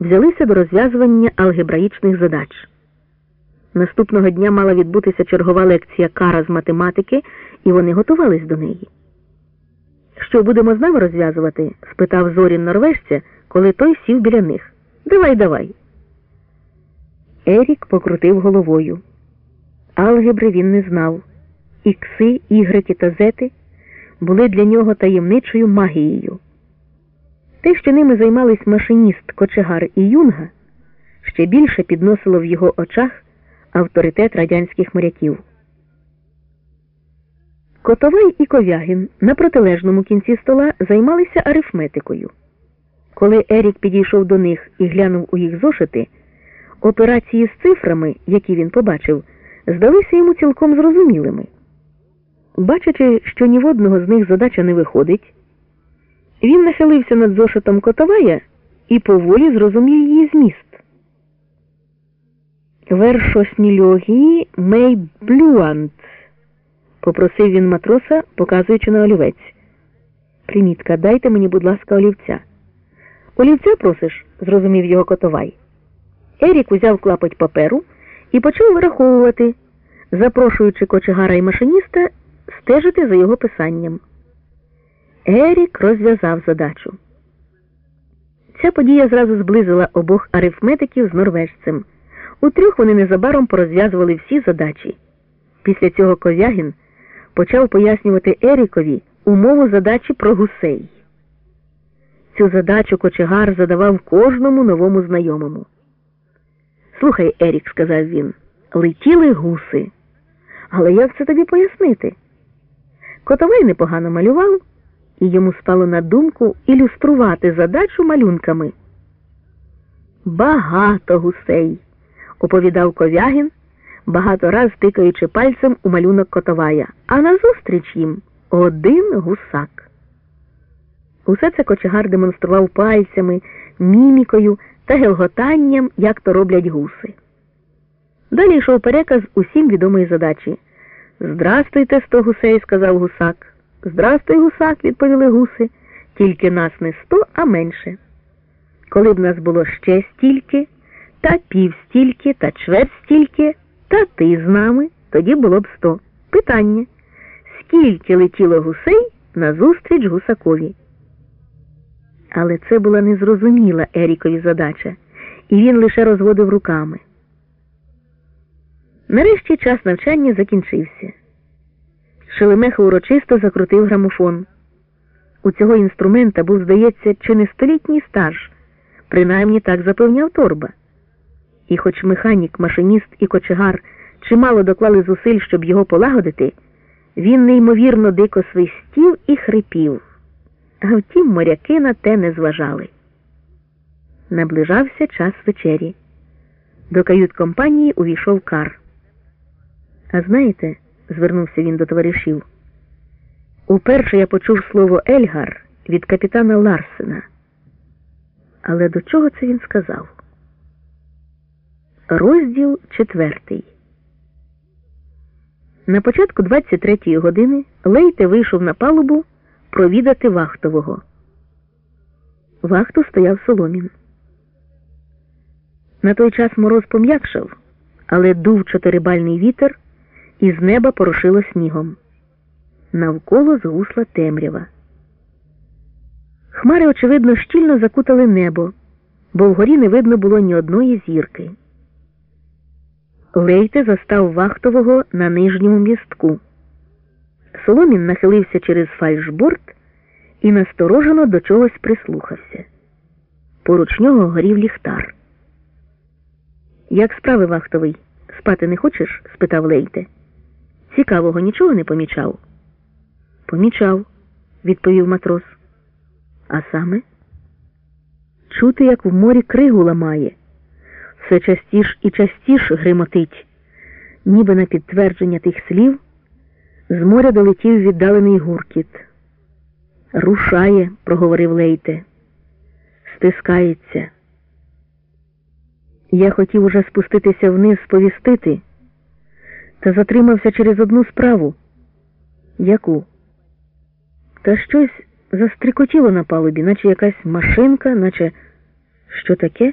взялися до розв'язування алгебраїчних задач. Наступного дня мала відбутися чергова лекція кара з математики, і вони готувались до неї. Що будемо з нами розв'язувати? спитав Зорін норвежця, коли той сів біля них. Давай, давай. Ерік покрутив головою. Алгебри він не знав. Ікси, ігреки та зети були для нього таємничою магією. Те, що ними займались машиніст, кочегар і юнга, ще більше підносило в його очах авторитет радянських моряків. Котовий і Ковягін на протилежному кінці стола займалися арифметикою. Коли Ерік підійшов до них і глянув у їх зошити, операції з цифрами, які він побачив, здалися йому цілком зрозумілими. Бачачи, що ні в одного з них задача не виходить, він нахилився над зошитом Котовая і поволі зрозумів її зміст. Вершоснільогії мей блюант, попросив він матроса, показуючи на олівець. Примітка, дайте мені, будь ласка, олівця. Олівця просиш, зрозумів його Котовай. Ерік узяв клапоть паперу і почав вираховувати, запрошуючи кочегара і машиніста стежити за його писанням. Ерік розв'язав задачу. Ця подія зразу зблизила обох арифметиків з норвежцем. У трьох вони незабаром порозв'язували всі задачі. Після цього Ковягін почав пояснювати Ерікові умову задачі про гусей. Цю задачу кочегар задавав кожному новому знайомому. Слухай, Ерік, сказав він, летіли гуси. Але як це тобі пояснити? Котовий непогано малював, йому спало на думку ілюструвати задачу малюнками. Багато гусей, оповідав Ковягін, багато раз тикаючи пальцем у малюнок Котовая, а назустріч їм один гусак. Усе це кочегар демонстрував пальцями, мімікою та гелготанням, як то роблять гуси. Далі йшов переказ усім відомої задачі. Здрастуйте, сто гусей, сказав гусак. Здрастуй, гусак, відповіли гуси. Тільки нас не сто, а менше. Коли б нас було ще стільки, та пів стільки, та чверть стільки, та ти з нами, тоді було б сто. Питання. Скільки летіло гусей назустріч гусакові? Але це була незрозуміла Ерікові задача, і він лише розводив руками. Нарешті час навчання закінчився. Шелемеха урочисто закрутив грамофон. У цього інструмента був, здається, чи не столітній стаж, принаймні так запевняв торба. І хоч механік, машиніст і кочегар чимало доклали зусиль, щоб його полагодити, він неймовірно дико свистів і хрипів. А втім, моряки на те не зважали. Наближався час вечері. До кают компанії увійшов кар. А знаєте, звернувся він до товаришів, уперше я почув слово Ельгар від капітана Ларсена. Але до чого це він сказав? Розділ четвертий. На початку 23-ї години Лейте вийшов на палубу провідати вахтового. Вахту стояв Соломін. На той час мороз пом'якшав, але дув чотирибальний вітер і з неба порошило снігом. Навколо згусла темрява. Хмари, очевидно, щільно закутали небо, бо вгорі не видно було ні одної зірки. Лейте застав вахтового на нижньому містку. Соломін нахилився через фальшборд і насторожено до чогось прислухався. Поруч нього горів ліхтар. Як справи вахтовий? Спати не хочеш? спитав Лейте. Цікавого нічого не помічав? Помічав, відповів матрос. А саме? Чути, як в морі кригу ламає. Все частіш і частіш гримотить, ніби на підтвердження тих слів з моря долетів віддалений гуркіт. Рушає, проговорив Лейте, стискається. Я хотів уже спуститися вниз сповістити, та затримався через одну справу. Яку? Та щось застрикотіло на палубі, наче якась машинка, наче що таке?